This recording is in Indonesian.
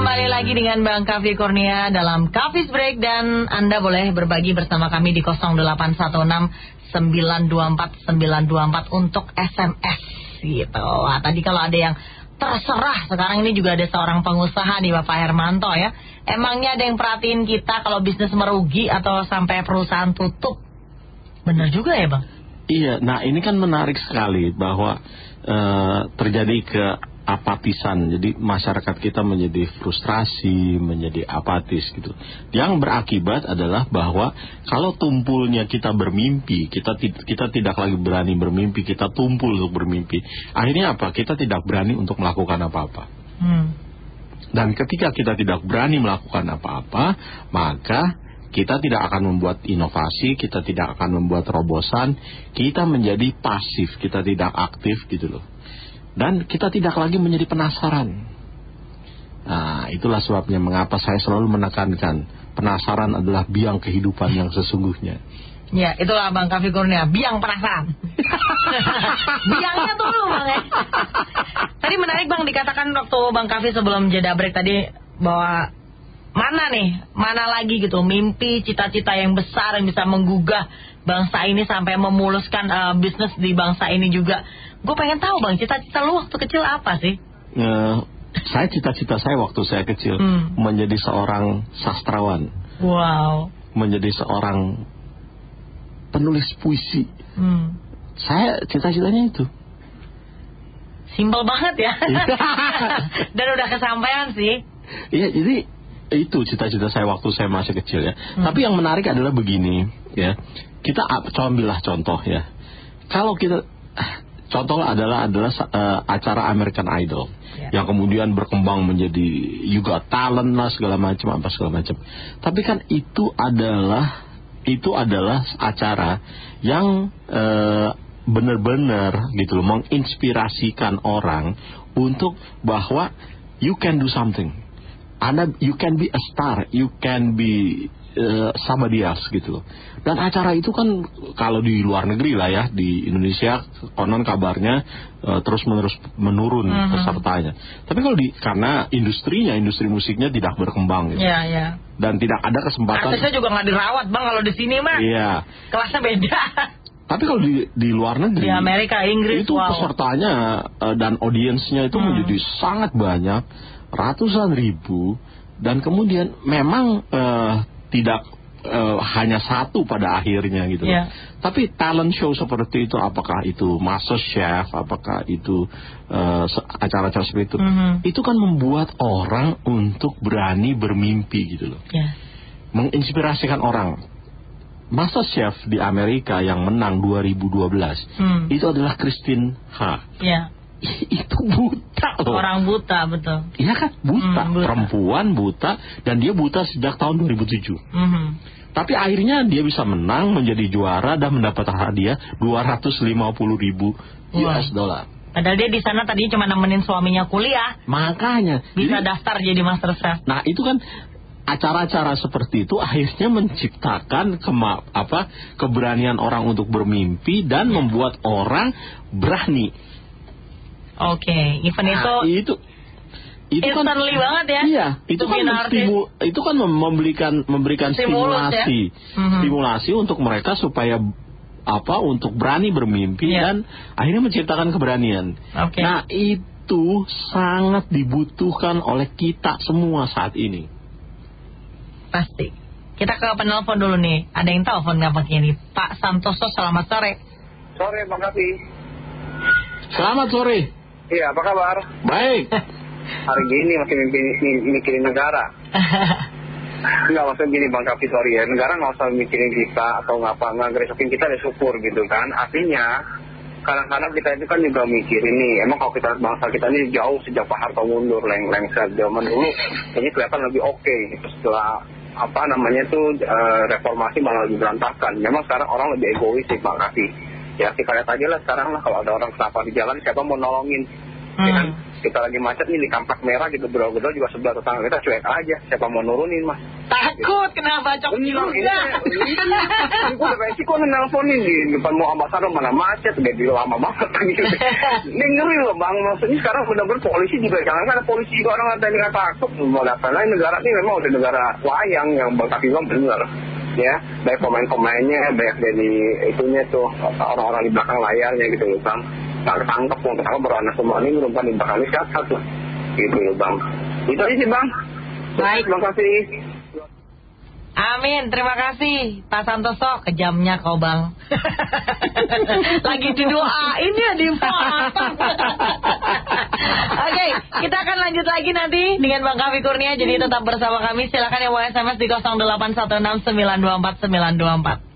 kembali lagi dengan Bang Kavi Kurnia dalam Kavis Break dan Anda boleh berbagi bersama kami di 0816 924 924 untuk SMS gitu. Wah, tadi kalau ada yang terserah sekarang ini juga ada seorang pengusaha nih Bapak Hermanto ya. Emangnya ada yang perhatiin kita kalau bisnis merugi atau sampai perusahaan tutup? Bener juga ya Bang? Iya, nah ini kan menarik sekali bahwa uh, terjadi ke apatisan. Jadi masyarakat kita menjadi frustrasi, menjadi apatis gitu. Yang berakibat adalah bahwa kalau tumpulnya kita bermimpi, kita kita tidak lagi berani bermimpi, kita tumpul untuk bermimpi. Akhirnya apa? Kita tidak berani untuk melakukan apa-apa. Hmm. Dan ketika kita tidak berani melakukan apa-apa, maka kita tidak akan membuat inovasi, kita tidak akan membuat terobosan, kita menjadi pasif, kita tidak aktif gitu loh. Dan kita tidak lagi menjadi penasaran. Nah, itulah sebabnya mengapa saya selalu menekankan penasaran adalah biang kehidupan yang sesungguhnya. Ya, itulah Bang Kavi Kurnia, biang penasaran. Biangnya dulu Bang ya. Tadi menarik Bang dikatakan waktu Bang Kavi sebelum jeda break tadi bahwa mana nih, mana lagi gitu mimpi, cita-cita yang besar yang bisa menggugah bangsa ini sampai memuluskan uh, bisnis di bangsa ini juga. Gue pengen tahu bang, cita-cita lu waktu kecil apa sih? Uh, saya cita-cita saya waktu saya kecil hmm. menjadi seorang sastrawan. Wow. Menjadi seorang penulis puisi. Hmm. Saya cita-citanya itu. Simpel banget ya. Dan udah kesampaian sih. Iya, jadi itu cita-cita saya waktu saya masih kecil ya. Hmm. Tapi yang menarik adalah begini ya. Kita ambillah contoh ya. Kalau kita contoh adalah adalah uh, acara American Idol yeah. yang kemudian berkembang menjadi juga talent lah segala macam apa segala macam. Tapi kan itu adalah itu adalah acara yang uh, benar-benar gitu loh menginspirasikan orang untuk bahwa you can do something. Anda you can be a star, you can be uh, somebody else gitu loh. Dan acara itu kan kalau di luar negeri lah ya di Indonesia konon kabarnya uh, terus menerus menurun mhm. -huh. pesertanya. Tapi kalau di karena industrinya industri musiknya tidak berkembang gitu. Yeah, yeah. Dan tidak ada kesempatan. Artisnya juga nggak dirawat bang kalau di sini mah. Iya. Kelasnya beda. Tapi kalau di di luar negeri, di Amerika, Inggris, itu wow. pesertanya uh, dan audiensnya itu hmm. menjadi sangat banyak, ratusan ribu, dan kemudian memang uh, tidak uh, hanya satu pada akhirnya gitu. Yeah. Tapi talent show seperti itu apakah itu Master Chef, apakah itu uh, acara-acara seperti itu, mm -hmm. itu kan membuat orang untuk berani bermimpi gitu loh. Yeah. Menginspirasikan orang. Master Chef di Amerika yang menang 2012 hmm. itu adalah Christine Ha. Yeah itu buta loh. Orang buta betul. Iya kan buta. Hmm, buta. Perempuan buta dan dia buta sejak tahun 2007. Hmm. Tapi akhirnya dia bisa menang menjadi juara dan mendapat hadiah 250 ribu US dollar. Padahal dia di sana tadi cuma nemenin suaminya kuliah. Makanya bisa jadi, daftar jadi master chef. Nah itu kan acara-acara seperti itu akhirnya menciptakan kema apa keberanian orang untuk bermimpi dan membuat orang berani Oke, okay. event nah, itu itu itu kan banget ya. Iya, itu kan stimu, itu kan memberikan memberikan Stimulus, ya? stimulasi, ya? mm-hmm. stimulasi untuk mereka supaya apa untuk berani bermimpi yeah. dan akhirnya menciptakan keberanian. Okay. Nah, itu sangat dibutuhkan oleh kita semua saat ini. Pasti. Kita ke penelpon dulu nih. Ada yang telepon nggak pakai ini? Pak Santoso, selamat sore. Sore, Bang. Selamat sore. Iya, apa kabar? Baik. Hari gini masih mikirin negara. Enggak maksudnya gini Bang Kapi, sorry ya. Negara nggak usah mikirin kita atau ngapa, nggak geresokin kita deh syukur gitu kan. Artinya, kadang-kadang kita itu kan juga mikir ini. Emang kalau kita bangsa kita ini jauh sejak Pak Harto mundur, leng lengser zaman dulu, ini kelihatan lebih oke. Okay. Setelah apa namanya tuh uh, reformasi malah lebih berantakan. Memang sekarang orang lebih egois sih Bang Kapi ya kita lihat aja lah sekarang lah. Kalau ada orang kenapa di jalan siapa mau nolongin? Ya kan? Hmm. kita lagi macet nih di kampak merah gitu bro-bro juga sebelah tetangga kita cuek aja. Siapa mau nurunin mas? Takut kena bacok juga. ini ini gue udah kayak sih kok nelponin di depan mau ambasador mana macet. Jadi lama banget gitu. Ini ngeri loh bang, maksudnya sekarang benar-benar polisi juga. Jangan kan polisi juga orang ada yang takut. Mau datang lain negara ini memang udah negara wayang yang bang tapi bang bener ya baik pemain-pemainnya banyak dari itunya tuh orang-orang di belakang layarnya gitu loh bang. Tak tangkap mau ketangkap baru anak semua ini belum di belakang siapa tuh gitu loh bang. Itu aja sih bang. Baik. terima kasih. Amin, terima kasih Pak Santoso, kejamnya kau bang. Lagi didoain ya di lanjut lagi nanti dengan Bang Kavi Kurnia. Jadi tetap bersama kami, silakan yang mau SMS di 0816924924